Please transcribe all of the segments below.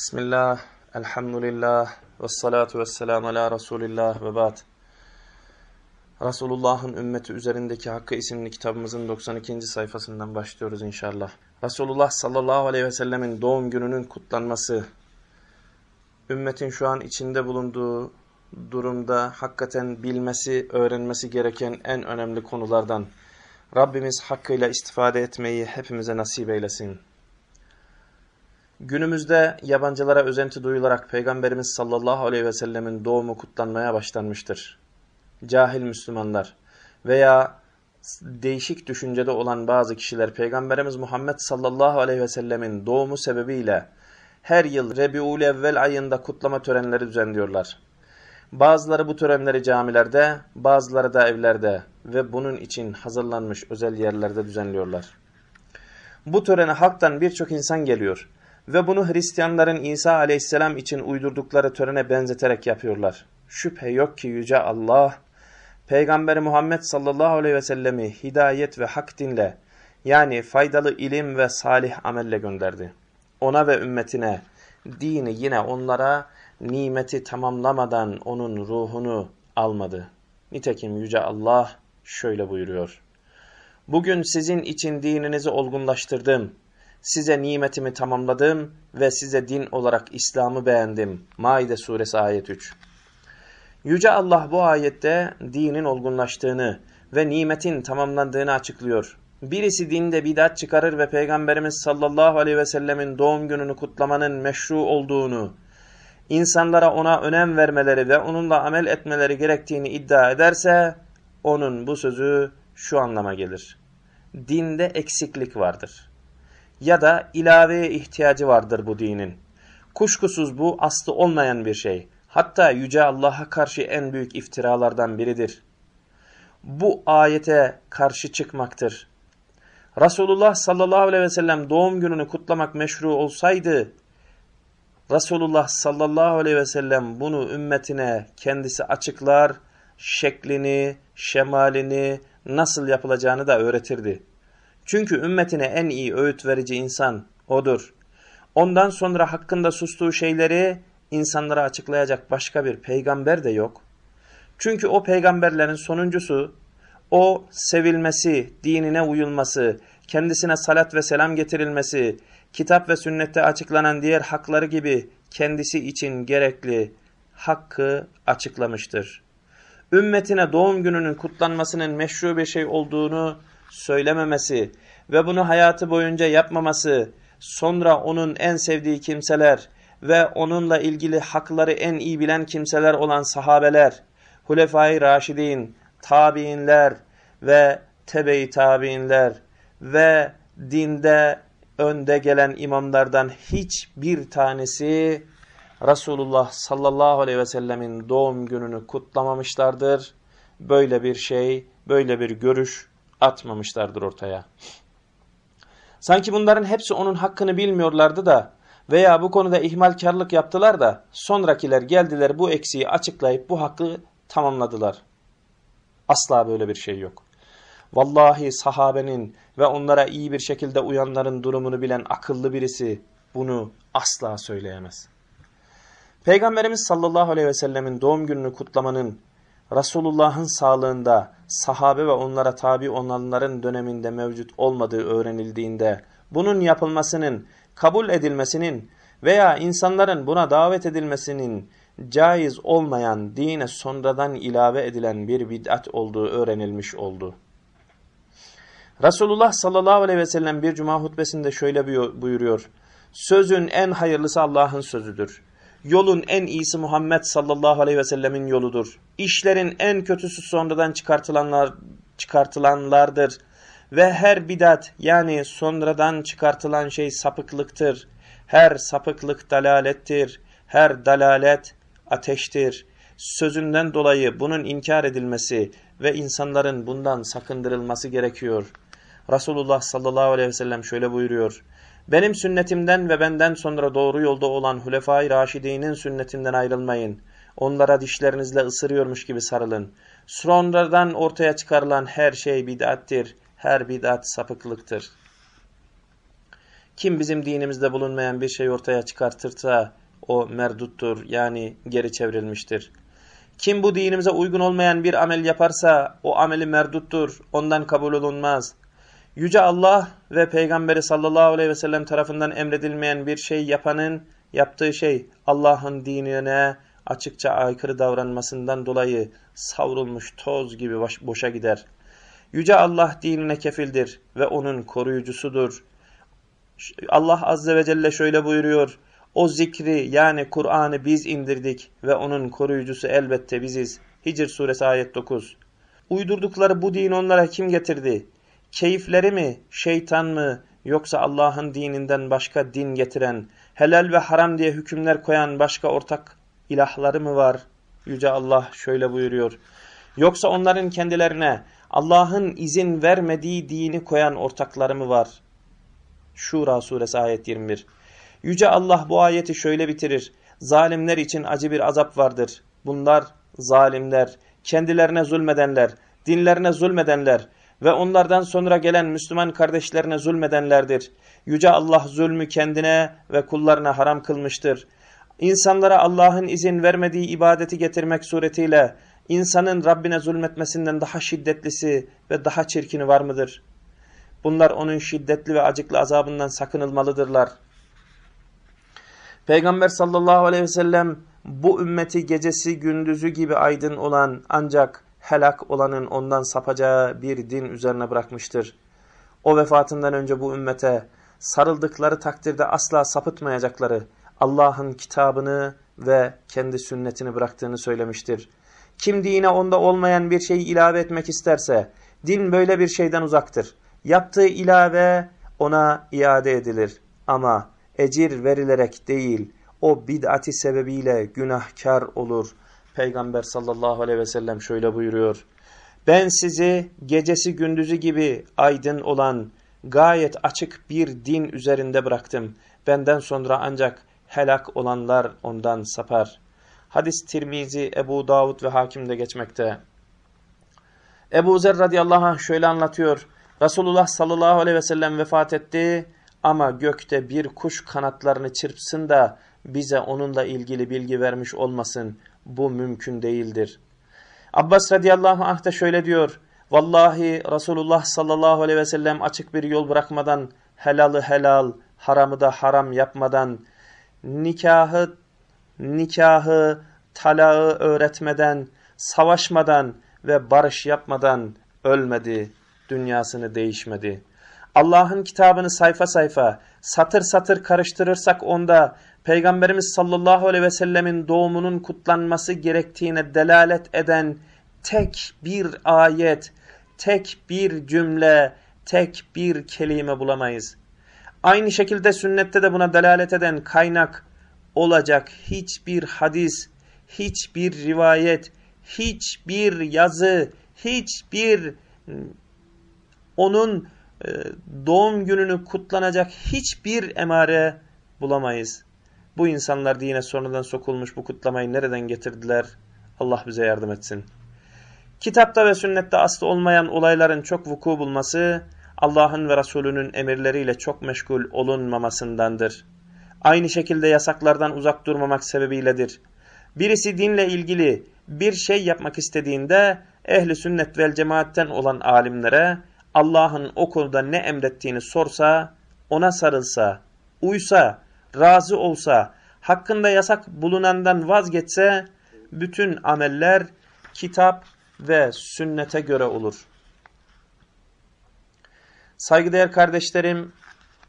Bismillah, elhamdülillah, ve salatu ve selamu ala Resulillah ve ba'd. Resulullah'ın ümmeti üzerindeki Hakkı isimli kitabımızın 92. sayfasından başlıyoruz inşallah. Resulullah sallallahu aleyhi ve sellemin doğum gününün kutlanması, ümmetin şu an içinde bulunduğu durumda hakikaten bilmesi, öğrenmesi gereken en önemli konulardan. Rabbimiz hakkıyla istifade etmeyi hepimize nasip eylesin. Günümüzde yabancılara özenti duyularak Peygamberimiz sallallahu aleyhi ve sellemin doğumu kutlanmaya başlanmıştır. Cahil Müslümanlar veya değişik düşüncede olan bazı kişiler Peygamberimiz Muhammed sallallahu aleyhi ve sellemin doğumu sebebiyle her yıl Rebi'ul evvel ayında kutlama törenleri düzenliyorlar. Bazıları bu törenleri camilerde, bazıları da evlerde ve bunun için hazırlanmış özel yerlerde düzenliyorlar. Bu törene halktan birçok insan geliyor ve bunu Hristiyanların İsa aleyhisselam için uydurdukları törene benzeterek yapıyorlar. Şüphe yok ki Yüce Allah, Peygamberi Muhammed sallallahu aleyhi ve sellemi hidayet ve hak dinle, yani faydalı ilim ve salih amelle gönderdi. Ona ve ümmetine, dini yine onlara nimeti tamamlamadan onun ruhunu almadı. Nitekim Yüce Allah şöyle buyuruyor. Bugün sizin için dininizi olgunlaştırdım size nimetimi tamamladım ve size din olarak İslam'ı beğendim. Maide suresi ayet 3. Yüce Allah bu ayette dinin olgunlaştığını ve nimetin tamamlandığını açıklıyor. Birisi dinde bidat çıkarır ve Peygamberimiz sallallahu aleyhi ve sellemin doğum gününü kutlamanın meşru olduğunu, insanlara ona önem vermeleri ve onunla amel etmeleri gerektiğini iddia ederse, onun bu sözü şu anlama gelir. Dinde eksiklik vardır ya da ilaveye ihtiyacı vardır bu dinin. Kuşkusuz bu aslı olmayan bir şey. Hatta Yüce Allah'a karşı en büyük iftiralardan biridir. Bu ayete karşı çıkmaktır. Resulullah sallallahu aleyhi ve sellem doğum gününü kutlamak meşru olsaydı, Resulullah sallallahu aleyhi ve sellem bunu ümmetine kendisi açıklar, şeklini, şemalini, nasıl yapılacağını da öğretirdi. Çünkü ümmetine en iyi öğüt verici insan odur. Ondan sonra hakkında sustuğu şeyleri insanlara açıklayacak başka bir peygamber de yok. Çünkü o peygamberlerin sonuncusu, o sevilmesi, dinine uyulması, kendisine salat ve selam getirilmesi, kitap ve sünnette açıklanan diğer hakları gibi kendisi için gerekli hakkı açıklamıştır. Ümmetine doğum gününün kutlanmasının meşru bir şey olduğunu söylememesi ve bunu hayatı boyunca yapmaması, sonra onun en sevdiği kimseler ve onunla ilgili hakları en iyi bilen kimseler olan sahabeler, Hulefai Raşidin, tabiinler ve tebe-i tabiinler ve dinde önde gelen imamlardan hiçbir tanesi Resulullah sallallahu aleyhi ve sellemin doğum gününü kutlamamışlardır. Böyle bir şey, böyle bir görüş atmamışlardır ortaya. Sanki bunların hepsi onun hakkını bilmiyorlardı da veya bu konuda ihmalkarlık yaptılar da sonrakiler geldiler bu eksiği açıklayıp bu hakkı tamamladılar. Asla böyle bir şey yok. Vallahi sahabenin ve onlara iyi bir şekilde uyanların durumunu bilen akıllı birisi bunu asla söyleyemez. Peygamberimiz sallallahu aleyhi ve sellemin doğum gününü kutlamanın Resulullah'ın sağlığında sahabe ve onlara tabi olanların döneminde mevcut olmadığı öğrenildiğinde bunun yapılmasının, kabul edilmesinin veya insanların buna davet edilmesinin caiz olmayan dine sonradan ilave edilen bir bid'at olduğu öğrenilmiş oldu. Resulullah sallallahu aleyhi ve sellem bir cuma hutbesinde şöyle buyuruyor. Sözün en hayırlısı Allah'ın sözüdür. Yolun en iyisi Muhammed sallallahu aleyhi ve sellemin yoludur. İşlerin en kötüsü sonradan çıkartılanlar, çıkartılanlardır. Ve her bidat yani sonradan çıkartılan şey sapıklıktır. Her sapıklık dalalettir. Her dalalet ateştir. Sözünden dolayı bunun inkar edilmesi ve insanların bundan sakındırılması gerekiyor. Resulullah sallallahu aleyhi ve sellem şöyle buyuruyor. Benim sünnetimden ve benden sonra doğru yolda olan Hulefai Raşidi'nin sünnetinden ayrılmayın. Onlara dişlerinizle ısırıyormuş gibi sarılın. Sonradan ortaya çıkarılan her şey bid'attir. Her bid'at sapıklıktır. Kim bizim dinimizde bulunmayan bir şey ortaya çıkartırsa o merduttur yani geri çevrilmiştir. Kim bu dinimize uygun olmayan bir amel yaparsa o ameli merduttur, ondan kabul olunmaz. Yüce Allah ve Peygamberi sallallahu aleyhi ve sellem tarafından emredilmeyen bir şey yapanın yaptığı şey Allah'ın dinine açıkça aykırı davranmasından dolayı savrulmuş toz gibi boşa gider. Yüce Allah dinine kefildir ve onun koruyucusudur. Allah azze ve celle şöyle buyuruyor. O zikri yani Kur'an'ı biz indirdik ve onun koruyucusu elbette biziz. Hicr suresi ayet 9. Uydurdukları bu din onlara kim getirdi? Keyifleri mi, şeytan mı, yoksa Allah'ın dininden başka din getiren, helal ve haram diye hükümler koyan başka ortak ilahları mı var? Yüce Allah şöyle buyuruyor. Yoksa onların kendilerine Allah'ın izin vermediği dini koyan ortakları mı var? Şura suresi ayet 21. Yüce Allah bu ayeti şöyle bitirir. Zalimler için acı bir azap vardır. Bunlar zalimler, kendilerine zulmedenler, dinlerine zulmedenler ve onlardan sonra gelen Müslüman kardeşlerine zulmedenlerdir. Yüce Allah zulmü kendine ve kullarına haram kılmıştır. İnsanlara Allah'ın izin vermediği ibadeti getirmek suretiyle insanın Rabbine zulmetmesinden daha şiddetlisi ve daha çirkini var mıdır? Bunlar onun şiddetli ve acıklı azabından sakınılmalıdırlar. Peygamber sallallahu aleyhi ve sellem bu ümmeti gecesi gündüzü gibi aydın olan ancak helak olanın ondan sapacağı bir din üzerine bırakmıştır. O vefatından önce bu ümmete sarıldıkları takdirde asla sapıtmayacakları Allah'ın kitabını ve kendi sünnetini bıraktığını söylemiştir. Kim dine onda olmayan bir şeyi ilave etmek isterse din böyle bir şeyden uzaktır. Yaptığı ilave ona iade edilir ama ecir verilerek değil o bid'ati sebebiyle günahkar olur. Peygamber sallallahu aleyhi ve sellem şöyle buyuruyor. Ben sizi gecesi gündüzü gibi aydın olan gayet açık bir din üzerinde bıraktım. Benden sonra ancak helak olanlar ondan sapar. Hadis Tirmizi, Ebu Davud ve Hakim'de geçmekte. Ebu Zer radıyallahu anh şöyle anlatıyor. Resulullah sallallahu aleyhi ve sellem vefat etti ama gökte bir kuş kanatlarını çırpsın da bize onunla ilgili bilgi vermiş olmasın. Bu mümkün değildir. Abbas radıyallahu anh da şöyle diyor. Vallahi Resulullah sallallahu aleyhi ve sellem açık bir yol bırakmadan, helalı helal, haramı da haram yapmadan, nikahı, nikahı, talağı öğretmeden, savaşmadan ve barış yapmadan ölmedi, dünyasını değişmedi. Allah'ın kitabını sayfa sayfa, satır satır karıştırırsak onda Peygamberimiz sallallahu aleyhi ve sellemin doğumunun kutlanması gerektiğine delalet eden tek bir ayet, tek bir cümle, tek bir kelime bulamayız. Aynı şekilde sünnette de buna delalet eden kaynak olacak hiçbir hadis, hiçbir rivayet, hiçbir yazı, hiçbir onun e, doğum gününü kutlanacak hiçbir emare bulamayız. Bu insanlar dine sonradan sokulmuş bu kutlamayı nereden getirdiler? Allah bize yardım etsin. Kitapta ve sünnette aslı olmayan olayların çok vuku bulması, Allah'ın ve Resulünün emirleriyle çok meşgul olunmamasındandır. Aynı şekilde yasaklardan uzak durmamak sebebiyledir. Birisi dinle ilgili bir şey yapmak istediğinde ehli sünnet vel cemaatten olan alimlere Allah'ın o konuda ne emrettiğini sorsa, ona sarılsa, uysa, razı olsa, hakkında yasak bulunandan vazgeçse, bütün ameller kitap ve sünnete göre olur. Saygıdeğer kardeşlerim,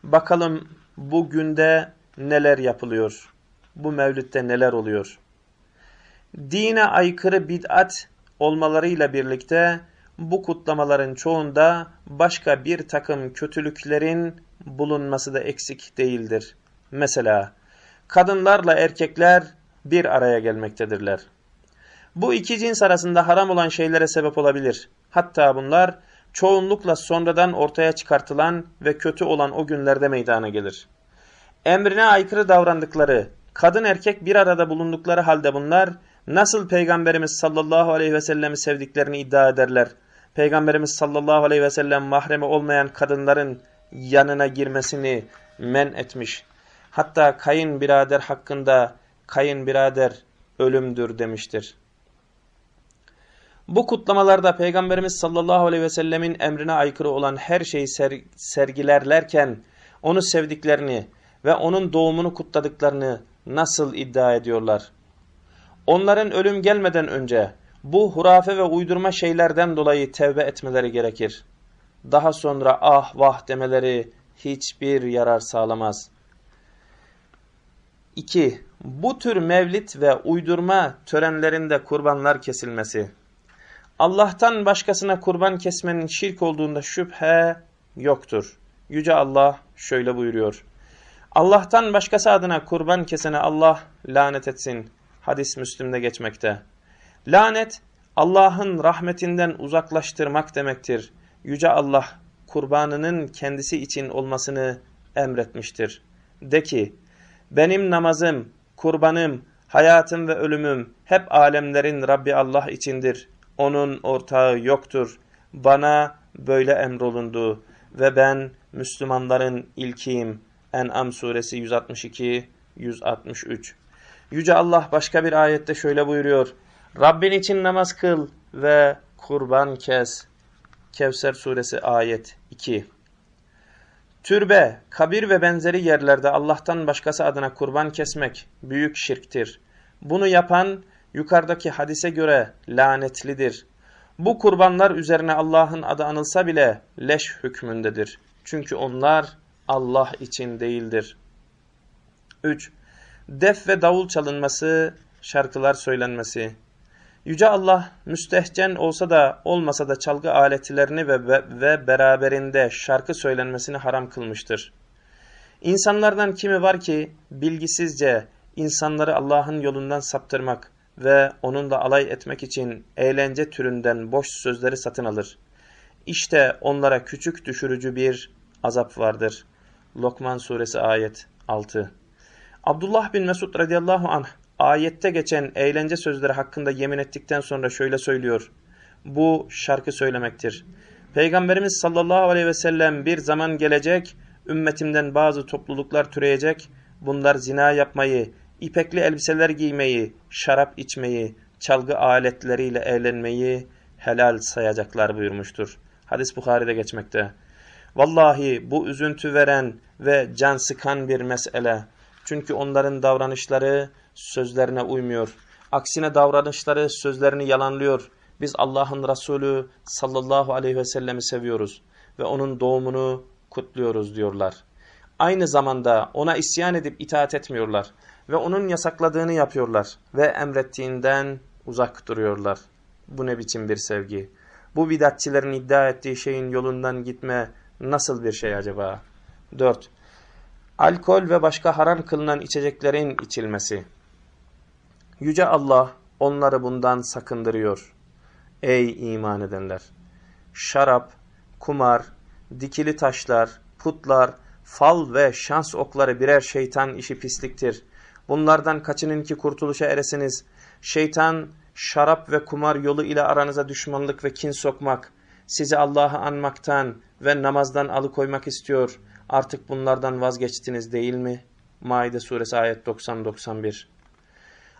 bakalım bu günde neler yapılıyor? Bu mevlütte neler oluyor? Dine aykırı bid'at olmalarıyla birlikte bu kutlamaların çoğunda başka bir takım kötülüklerin bulunması da eksik değildir. Mesela kadınlarla erkekler bir araya gelmektedirler. Bu iki cins arasında haram olan şeylere sebep olabilir. Hatta bunlar çoğunlukla sonradan ortaya çıkartılan ve kötü olan o günlerde meydana gelir. Emrine aykırı davrandıkları, kadın erkek bir arada bulundukları halde bunlar nasıl Peygamberimiz sallallahu aleyhi ve sellemi sevdiklerini iddia ederler. Peygamberimiz sallallahu aleyhi ve sellem mahremi olmayan kadınların yanına girmesini men etmiş. Hatta kayınbirader hakkında kayınbirader ölümdür demiştir. Bu kutlamalarda Peygamberimiz sallallahu aleyhi ve sellemin emrine aykırı olan her şeyi ser sergilerlerken onu sevdiklerini ve onun doğumunu kutladıklarını nasıl iddia ediyorlar? Onların ölüm gelmeden önce bu hurafe ve uydurma şeylerden dolayı tevbe etmeleri gerekir. Daha sonra ah vah demeleri hiçbir yarar sağlamaz. 2. Bu tür mevlit ve uydurma törenlerinde kurbanlar kesilmesi. Allah'tan başkasına kurban kesmenin şirk olduğunda şüphe yoktur. Yüce Allah şöyle buyuruyor. Allah'tan başkası adına kurban kesene Allah lanet etsin. Hadis Müslim'de geçmekte. Lanet Allah'ın rahmetinden uzaklaştırmak demektir. Yüce Allah kurbanının kendisi için olmasını emretmiştir. De ki benim namazım, kurbanım, hayatım ve ölümüm hep alemlerin Rabbi Allah içindir. Onun ortağı yoktur. Bana böyle emrolundu ve ben Müslümanların ilkiyim. En'am suresi 162-163 Yüce Allah başka bir ayette şöyle buyuruyor. Rabbin için namaz kıl ve kurban kes. Kevser suresi ayet 2 Türbe, kabir ve benzeri yerlerde Allah'tan başkası adına kurban kesmek büyük şirktir. Bunu yapan yukarıdaki hadise göre lanetlidir. Bu kurbanlar üzerine Allah'ın adı anılsa bile leş hükmündedir. Çünkü onlar Allah için değildir. 3. Def ve davul çalınması, şarkılar söylenmesi. Yüce Allah müstehcen olsa da olmasa da çalgı aletlerini ve, ve, ve beraberinde şarkı söylenmesini haram kılmıştır. İnsanlardan kimi var ki bilgisizce insanları Allah'ın yolundan saptırmak ve onunla alay etmek için eğlence türünden boş sözleri satın alır. İşte onlara küçük düşürücü bir azap vardır. Lokman suresi ayet 6 Abdullah bin Mesud radıyallahu anh ayette geçen eğlence sözleri hakkında yemin ettikten sonra şöyle söylüyor. Bu şarkı söylemektir. Peygamberimiz sallallahu aleyhi ve sellem bir zaman gelecek, ümmetimden bazı topluluklar türeyecek, bunlar zina yapmayı, ipekli elbiseler giymeyi, şarap içmeyi, çalgı aletleriyle eğlenmeyi helal sayacaklar buyurmuştur. Hadis Bukhari'de geçmekte. Vallahi bu üzüntü veren ve can sıkan bir mesele. Çünkü onların davranışları sözlerine uymuyor. Aksine davranışları sözlerini yalanlıyor. Biz Allah'ın Resulü sallallahu aleyhi ve sellemi seviyoruz ve onun doğumunu kutluyoruz diyorlar. Aynı zamanda ona isyan edip itaat etmiyorlar ve onun yasakladığını yapıyorlar ve emrettiğinden uzak duruyorlar. Bu ne biçim bir sevgi? Bu bidatçilerin iddia ettiği şeyin yolundan gitme nasıl bir şey acaba? 4. Alkol ve başka haram kılınan içeceklerin içilmesi. Yüce Allah onları bundan sakındırıyor. Ey iman edenler! Şarap, kumar, dikili taşlar, putlar, fal ve şans okları birer şeytan işi pisliktir. Bunlardan kaçının ki kurtuluşa eresiniz. Şeytan, şarap ve kumar yolu ile aranıza düşmanlık ve kin sokmak, sizi Allah'ı anmaktan ve namazdan alıkoymak istiyor. Artık bunlardan vazgeçtiniz değil mi? Maide suresi ayet 90-91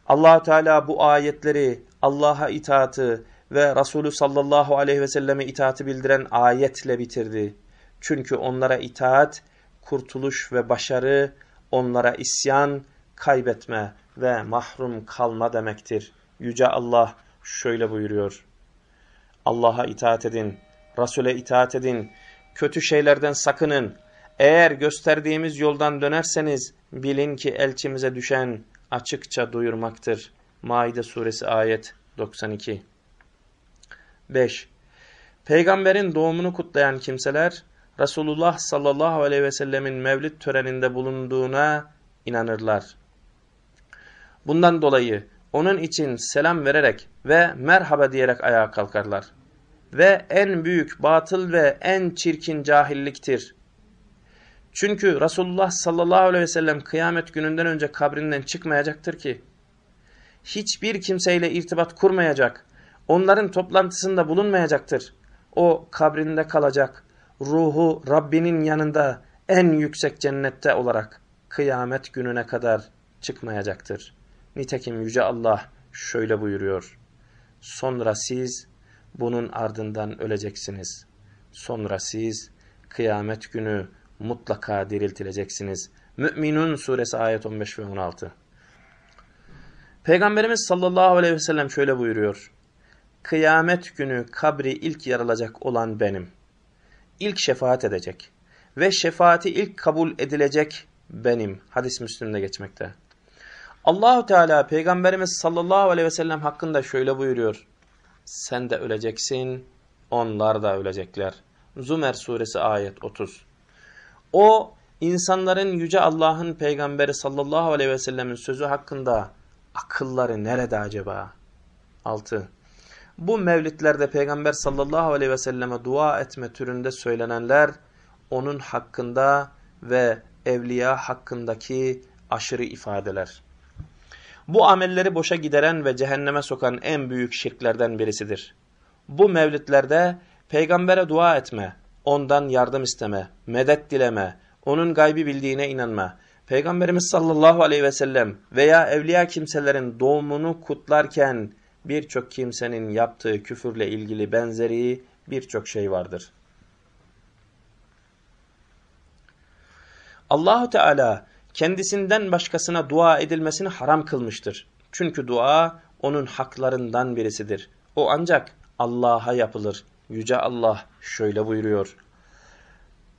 allah Teala bu ayetleri Allah'a itaatı ve Resulü sallallahu aleyhi ve selleme itaati bildiren ayetle bitirdi. Çünkü onlara itaat, kurtuluş ve başarı, onlara isyan, kaybetme ve mahrum kalma demektir. Yüce Allah şöyle buyuruyor. Allah'a itaat edin, Resul'e itaat edin, kötü şeylerden sakının. Eğer gösterdiğimiz yoldan dönerseniz bilin ki elçimize düşen açıkça duyurmaktır. Maide suresi ayet 92 5. Peygamberin doğumunu kutlayan kimseler Resulullah sallallahu aleyhi ve sellemin mevlid töreninde bulunduğuna inanırlar. Bundan dolayı onun için selam vererek ve merhaba diyerek ayağa kalkarlar. Ve en büyük batıl ve en çirkin cahilliktir. Çünkü Resulullah sallallahu aleyhi ve sellem kıyamet gününden önce kabrinden çıkmayacaktır ki. Hiçbir kimseyle irtibat kurmayacak. Onların toplantısında bulunmayacaktır. O kabrinde kalacak. Ruhu Rabbinin yanında en yüksek cennette olarak kıyamet gününe kadar çıkmayacaktır. Nitekim Yüce Allah şöyle buyuruyor. Sonra siz bunun ardından öleceksiniz. Sonra siz kıyamet günü mutlaka diriltileceksiniz. Mü'minun suresi ayet 15 ve 16. Peygamberimiz sallallahu aleyhi ve sellem şöyle buyuruyor. Kıyamet günü kabri ilk yarılacak olan benim. İlk şefaat edecek. Ve şefaati ilk kabul edilecek benim. Hadis Müslüm'de geçmekte. Allahu Teala Peygamberimiz sallallahu aleyhi ve sellem hakkında şöyle buyuruyor. Sen de öleceksin, onlar da ölecekler. Zümer suresi ayet 30. O insanların yüce Allah'ın peygamberi sallallahu aleyhi ve sellemin sözü hakkında akılları nerede acaba? 6. Bu mevlitlerde peygamber sallallahu aleyhi ve selleme dua etme türünde söylenenler onun hakkında ve evliya hakkındaki aşırı ifadeler. Bu amelleri boşa gideren ve cehenneme sokan en büyük şirklerden birisidir. Bu mevlitlerde peygambere dua etme, ondan yardım isteme, medet dileme, onun gaybi bildiğine inanma, Peygamberimiz sallallahu aleyhi ve sellem veya evliya kimselerin doğumunu kutlarken birçok kimsenin yaptığı küfürle ilgili benzeri birçok şey vardır. Allahu Teala kendisinden başkasına dua edilmesini haram kılmıştır. Çünkü dua onun haklarından birisidir. O ancak Allah'a yapılır. Yüce Allah şöyle buyuruyor.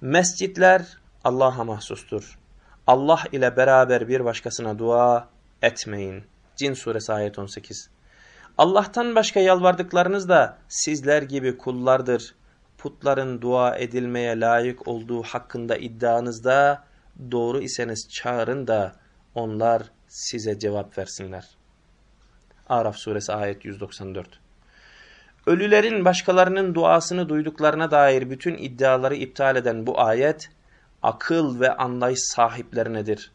Mescitler Allah'a mahsustur. Allah ile beraber bir başkasına dua etmeyin. Cin suresi ayet 18. Allah'tan başka yalvardıklarınız da sizler gibi kullardır. Putların dua edilmeye layık olduğu hakkında iddianızda doğru iseniz çağırın da onlar size cevap versinler. Araf suresi ayet 194 Ölülerin başkalarının duasını duyduklarına dair bütün iddiaları iptal eden bu ayet, akıl ve anlayış sahiplerinedir.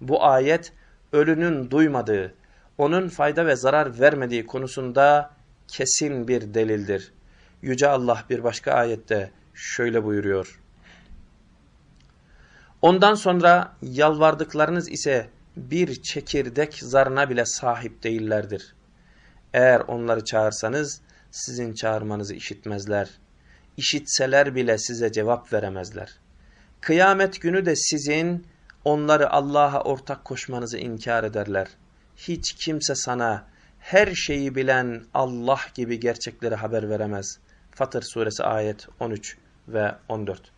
Bu ayet, ölünün duymadığı, onun fayda ve zarar vermediği konusunda kesin bir delildir. Yüce Allah bir başka ayette şöyle buyuruyor. Ondan sonra yalvardıklarınız ise bir çekirdek zarına bile sahip değillerdir. Eğer onları çağırsanız sizin çağırmanızı işitmezler. İşitseler bile size cevap veremezler. Kıyamet günü de sizin onları Allah'a ortak koşmanızı inkar ederler. Hiç kimse sana her şeyi bilen Allah gibi gerçekleri haber veremez. Fatır suresi ayet 13 ve 14.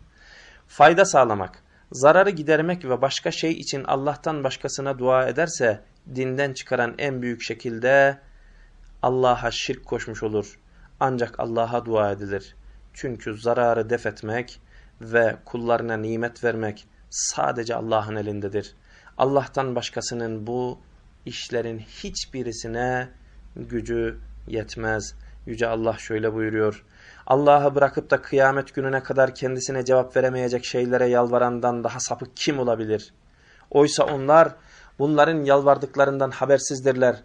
Fayda sağlamak zararı gidermek ve başka şey için Allah'tan başkasına dua ederse dinden çıkaran en büyük şekilde Allah'a şirk koşmuş olur. Ancak Allah'a dua edilir. Çünkü zararı def etmek ve kullarına nimet vermek sadece Allah'ın elindedir. Allah'tan başkasının bu işlerin hiçbirisine gücü yetmez. Yüce Allah şöyle buyuruyor. Allah'ı bırakıp da kıyamet gününe kadar kendisine cevap veremeyecek şeylere yalvarandan daha sapık kim olabilir? Oysa onlar bunların yalvardıklarından habersizdirler.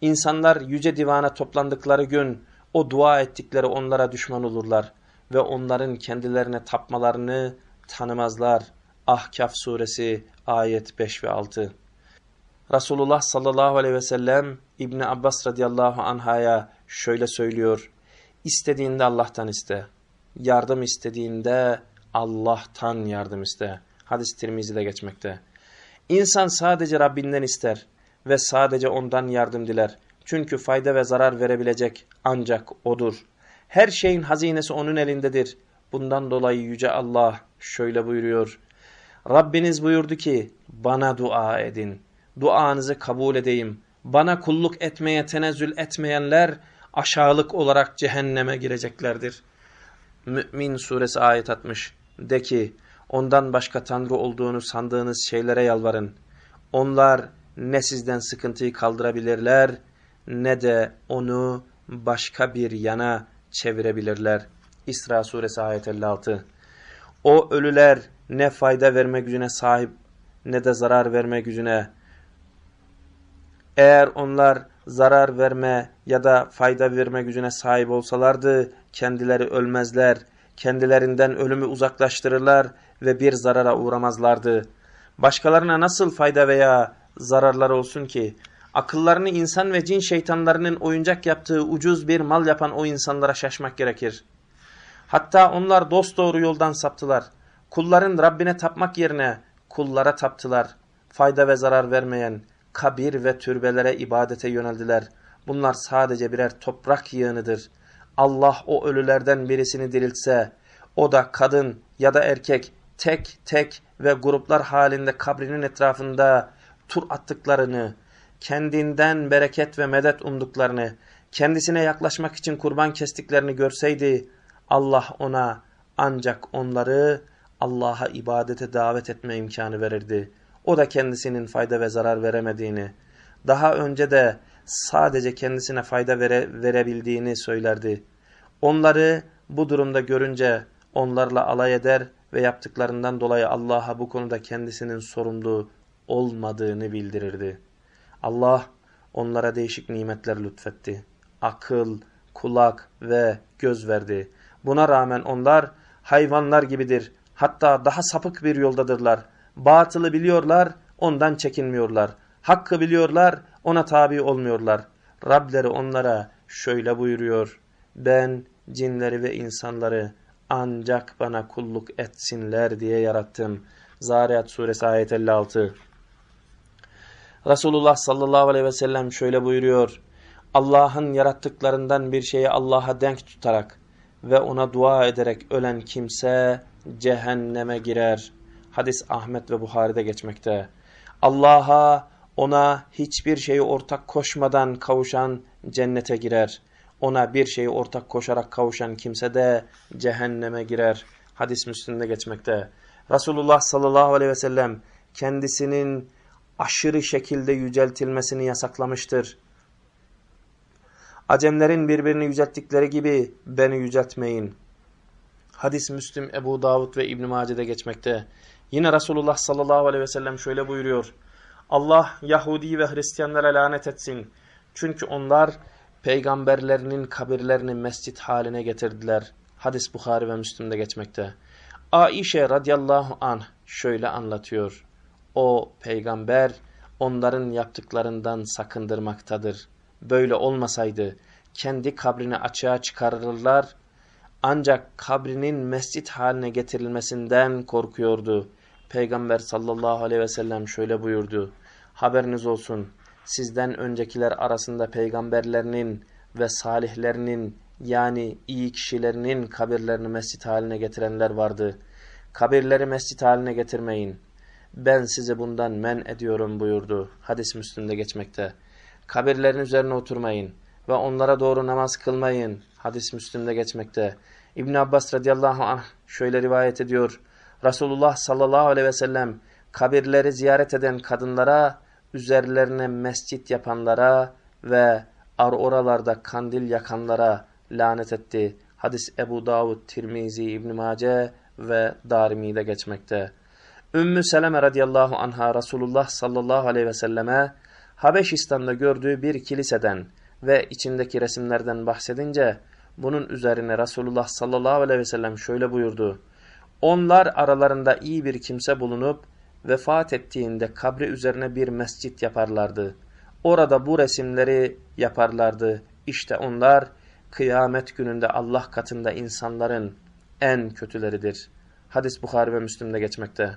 İnsanlar yüce divana toplandıkları gün o dua ettikleri onlara düşman olurlar ve onların kendilerine tapmalarını tanımazlar. Ahkaf suresi ayet 5 ve 6. Resulullah sallallahu aleyhi ve sellem İbni Abbas radıyallahu anhaya şöyle söylüyor. İstediğinde Allah'tan iste. Yardım istediğinde Allah'tan yardım iste. Hadis Tirmizi'de geçmekte. İnsan sadece Rabbinden ister ve sadece ondan yardım diler. Çünkü fayda ve zarar verebilecek ancak O'dur. Her şeyin hazinesi O'nun elindedir. Bundan dolayı Yüce Allah şöyle buyuruyor. Rabbiniz buyurdu ki bana dua edin. Duanızı kabul edeyim. Bana kulluk etmeye tenezzül etmeyenler aşağılık olarak cehenneme gireceklerdir. Mü'min suresi ayet 60. De ki ondan başka tanrı olduğunu sandığınız şeylere yalvarın. Onlar ne sizden sıkıntıyı kaldırabilirler ne de onu başka bir yana çevirebilirler. İsra suresi ayet 56. O ölüler ne fayda verme gücüne sahip ne de zarar verme gücüne. Eğer onlar zarar verme ya da fayda verme gücüne sahip olsalardı kendileri ölmezler, kendilerinden ölümü uzaklaştırırlar ve bir zarara uğramazlardı. Başkalarına nasıl fayda veya zararlar olsun ki? Akıllarını insan ve cin şeytanlarının oyuncak yaptığı ucuz bir mal yapan o insanlara şaşmak gerekir. Hatta onlar dosdoğru yoldan saptılar. Kulların Rabbine tapmak yerine kullara taptılar. Fayda ve zarar vermeyen kabir ve türbelere ibadete yöneldiler. Bunlar sadece birer toprak yığınıdır. Allah o ölülerden birisini diriltse, o da kadın ya da erkek tek tek ve gruplar halinde kabrinin etrafında tur attıklarını, kendinden bereket ve medet umduklarını, kendisine yaklaşmak için kurban kestiklerini görseydi, Allah ona ancak onları Allah'a ibadete davet etme imkanı verirdi. O da kendisinin fayda ve zarar veremediğini, daha önce de sadece kendisine fayda vere, verebildiğini söylerdi. Onları bu durumda görünce onlarla alay eder ve yaptıklarından dolayı Allah'a bu konuda kendisinin sorumlu olmadığını bildirirdi. Allah onlara değişik nimetler lütfetti. Akıl, kulak ve göz verdi. Buna rağmen onlar hayvanlar gibidir. Hatta daha sapık bir yoldadırlar. Batılı biliyorlar, ondan çekinmiyorlar. Hakkı biliyorlar, ona tabi olmuyorlar. Rableri onlara şöyle buyuruyor. Ben cinleri ve insanları ancak bana kulluk etsinler diye yarattım. Zariyat suresi ayet 56. Resulullah sallallahu aleyhi ve sellem şöyle buyuruyor. Allah'ın yarattıklarından bir şeyi Allah'a denk tutarak ve ona dua ederek ölen kimse cehenneme girer. Hadis Ahmet ve Buhari'de geçmekte. Allah'a ona hiçbir şeyi ortak koşmadan kavuşan cennete girer. Ona bir şeyi ortak koşarak kavuşan kimse de cehenneme girer. Hadis Müslim'de geçmekte. Resulullah sallallahu aleyhi ve sellem kendisinin aşırı şekilde yüceltilmesini yasaklamıştır. Acemlerin birbirini yücelttikleri gibi beni yüceltmeyin. Hadis Müslim, Ebu Davud ve İbn-i Mace'de geçmekte. Yine Resulullah sallallahu aleyhi ve sellem şöyle buyuruyor. Allah Yahudi ve Hristiyanlara lanet etsin. Çünkü onlar peygamberlerinin kabirlerini mescit haline getirdiler. Hadis Bukhari ve Müslim'de geçmekte. Aişe radıyallahu anh şöyle anlatıyor. O peygamber onların yaptıklarından sakındırmaktadır. Böyle olmasaydı kendi kabrini açığa çıkarırlar ancak kabrinin mescit haline getirilmesinden korkuyordu. Peygamber sallallahu aleyhi ve sellem şöyle buyurdu. Haberiniz olsun sizden öncekiler arasında peygamberlerinin ve salihlerinin yani iyi kişilerinin kabirlerini mescit haline getirenler vardı. Kabirleri mescit haline getirmeyin. Ben sizi bundan men ediyorum buyurdu. Hadis Müslüm'de geçmekte. Kabirlerin üzerine oturmayın ve onlara doğru namaz kılmayın. Hadis Müslüm'de geçmekte. İbn Abbas radıyallahu anh şöyle rivayet ediyor. Resulullah sallallahu aleyhi ve sellem kabirleri ziyaret eden kadınlara, üzerlerine mescit yapanlara ve ar oralarda kandil yakanlara lanet etti. Hadis Ebu Davud, Tirmizi, İbn Mace ve Darimi'de geçmekte. Ümmü Seleme radıyallahu anha Resulullah sallallahu aleyhi ve selleme Habeşistan'da gördüğü bir kiliseden ve içindeki resimlerden bahsedince bunun üzerine Resulullah sallallahu aleyhi ve sellem şöyle buyurdu. Onlar aralarında iyi bir kimse bulunup vefat ettiğinde kabri üzerine bir mescit yaparlardı. Orada bu resimleri yaparlardı. İşte onlar kıyamet gününde Allah katında insanların en kötüleridir. Hadis Bukhari ve Müslim'de geçmekte.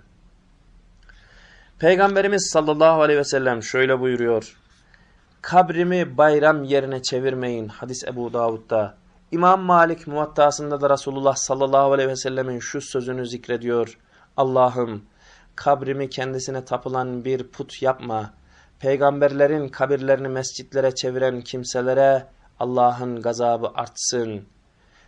Peygamberimiz sallallahu aleyhi ve sellem şöyle buyuruyor. Kabrimi bayram yerine çevirmeyin. Hadis Ebu Davud'da. İmam Malik muvattasında da Resulullah sallallahu aleyhi ve sellemin şu sözünü zikrediyor. Allah'ım kabrimi kendisine tapılan bir put yapma. Peygamberlerin kabirlerini mescitlere çeviren kimselere Allah'ın gazabı artsın.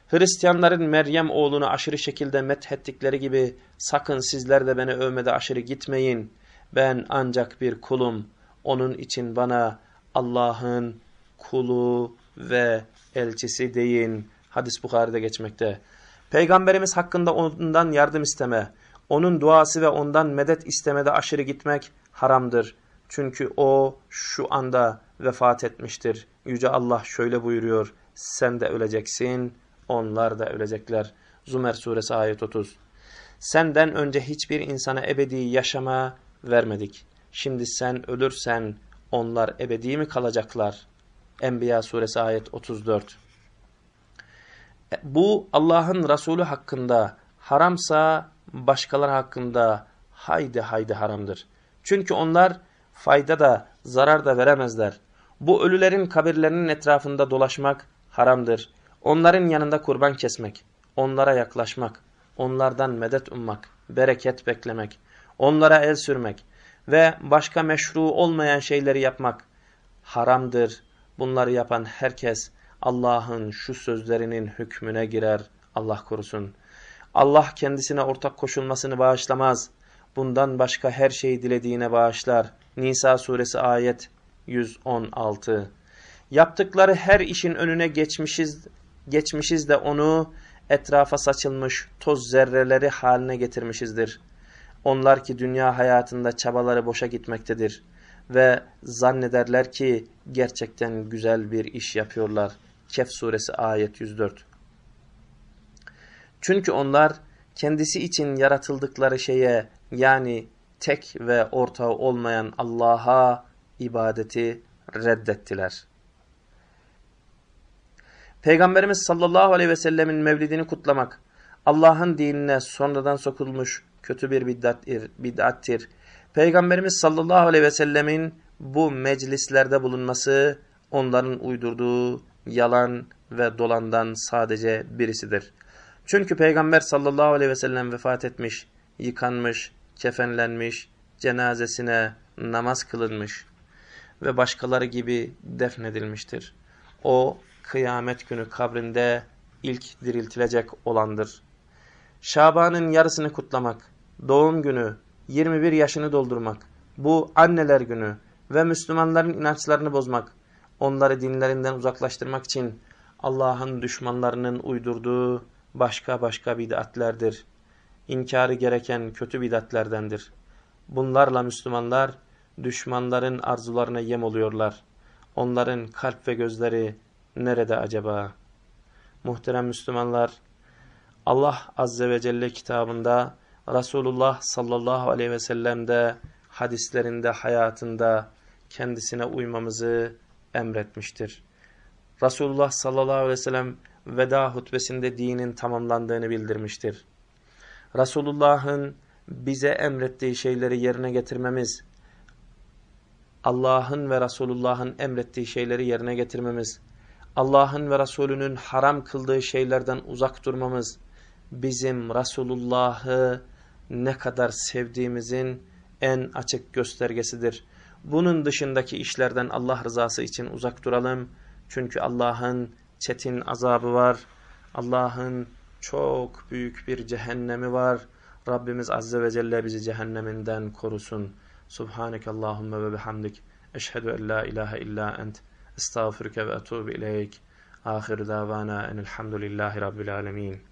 Hristiyanların Meryem oğlunu aşırı şekilde methettikleri gibi sakın sizler de beni övmede aşırı gitmeyin. Ben ancak bir kulum. Onun için bana Allah'ın kulu ve elçisi deyin. Hadis Bukhari'de geçmekte. Peygamberimiz hakkında ondan yardım isteme, onun duası ve ondan medet istemede aşırı gitmek haramdır. Çünkü o şu anda vefat etmiştir. Yüce Allah şöyle buyuruyor. Sen de öleceksin, onlar da ölecekler. Zümer suresi ayet 30. Senden önce hiçbir insana ebedi yaşama vermedik. Şimdi sen ölürsen onlar ebedi mi kalacaklar? Enbiya suresi ayet 34. E, bu Allah'ın Resulü hakkında haramsa başkaları hakkında haydi haydi haramdır. Çünkü onlar fayda da zarar da veremezler. Bu ölülerin kabirlerinin etrafında dolaşmak haramdır. Onların yanında kurban kesmek, onlara yaklaşmak, onlardan medet ummak, bereket beklemek, onlara el sürmek ve başka meşru olmayan şeyleri yapmak haramdır. Bunları yapan herkes Allah'ın şu sözlerinin hükmüne girer. Allah korusun. Allah kendisine ortak koşulmasını bağışlamaz. Bundan başka her şeyi dilediğine bağışlar. Nisa suresi ayet 116. Yaptıkları her işin önüne geçmişiz, geçmişiz de onu etrafa saçılmış toz zerreleri haline getirmişizdir. Onlar ki dünya hayatında çabaları boşa gitmektedir ve zannederler ki gerçekten güzel bir iş yapıyorlar. Kehf suresi ayet 104. Çünkü onlar kendisi için yaratıldıkları şeye yani tek ve ortağı olmayan Allah'a ibadeti reddettiler. Peygamberimiz sallallahu aleyhi ve sellemin mevlidini kutlamak, Allah'ın dinine sonradan sokulmuş kötü bir bid'attir. bid'attir. Peygamberimiz sallallahu aleyhi ve sellemin bu meclislerde bulunması onların uydurduğu yalan ve dolandan sadece birisidir. Çünkü Peygamber sallallahu aleyhi ve sellem vefat etmiş, yıkanmış, kefenlenmiş, cenazesine namaz kılınmış ve başkaları gibi defnedilmiştir. O kıyamet günü kabrinde ilk diriltilecek olandır. Şaban'ın yarısını kutlamak, doğum günü, 21 yaşını doldurmak, bu anneler günü ve Müslümanların inançlarını bozmak, onları dinlerinden uzaklaştırmak için Allah'ın düşmanlarının uydurduğu başka başka bid'atlerdir. İnkarı gereken kötü bid'atlerdendir. Bunlarla Müslümanlar düşmanların arzularına yem oluyorlar. Onların kalp ve gözleri nerede acaba? Muhterem Müslümanlar, Allah Azze ve Celle kitabında, Resulullah sallallahu aleyhi ve sellem'de, hadislerinde, hayatında kendisine uymamızı emretmiştir. Resulullah sallallahu aleyhi ve sellem veda hutbesinde dinin tamamlandığını bildirmiştir. Resulullah'ın bize emrettiği şeyleri yerine getirmemiz, Allah'ın ve Resulullah'ın emrettiği şeyleri yerine getirmemiz, Allah'ın ve Resulünün haram kıldığı şeylerden uzak durmamız, bizim Resulullah'ı ne kadar sevdiğimizin en açık göstergesidir. Bunun dışındaki işlerden Allah rızası için uzak duralım. Çünkü Allah'ın çetin azabı var. Allah'ın çok büyük bir cehennemi var. Rabbimiz Azze ve Celle bizi cehenneminden korusun. Subhaneke Allahümme ve bihamdik. Eşhedü en la ilahe illa ent. Estağfirüke ve etubu ileyk. Ahir davana enelhamdülillahi rabbil alemin.